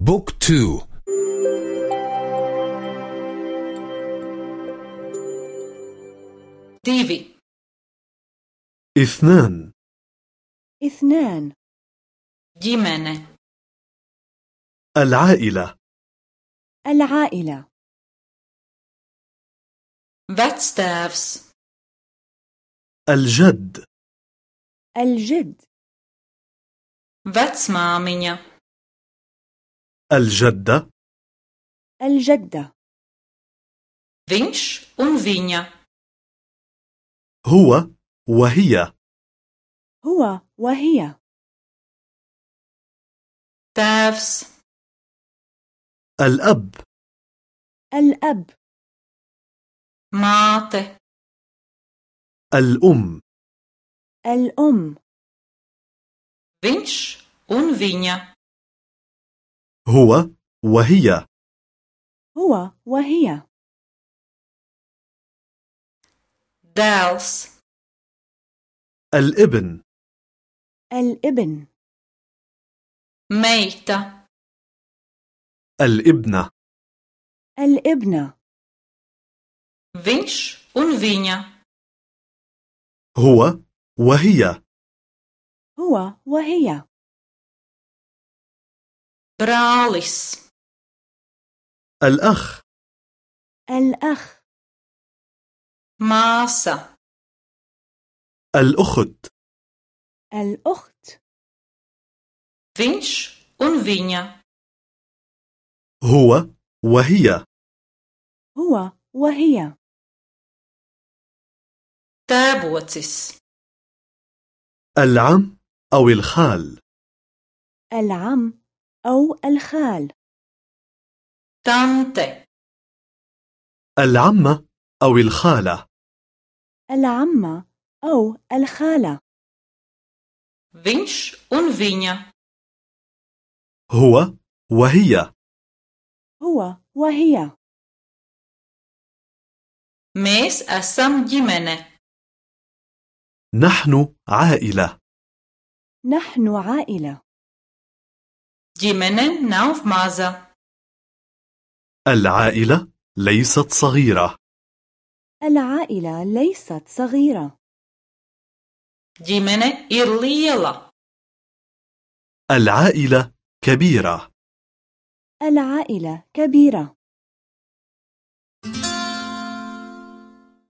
book two. divi. اثنان. اثنان. ģimene. العائلة. العائلة. Vectēvs الجد. الجد. Vecmāmiņa الجدة. الجدة. Viņš un viņa. هو وهي. هو وهي. Tēvs. الأب. الأب. Māte. الأم. الأم. Viņš un viņa. هو وهي. هو وهي. Dēls الإبن. الإبن. meita الإبنة. الإبنة. Viņš un viņa. هو وهي. هو وهي. Brālis. الأخ. الأخ. Māsa. الأخت. الأخت. Viņš un viņa. هو وهي. هو وهي. Tēvocis العم أو الخال. العم أو الخال. tante العمة أو الخالة. العمة أو الخالة. Viņš un viņa. هو وهي. هو وهي. Mēs esam ģimene. نحن عائلة. نحن عائلة. Ģimene nav maza العائلة ليست صغيرة. العائلة ليست صغيرة. ģimene ir liela العائلة كبيرة. العائلة كبيرة.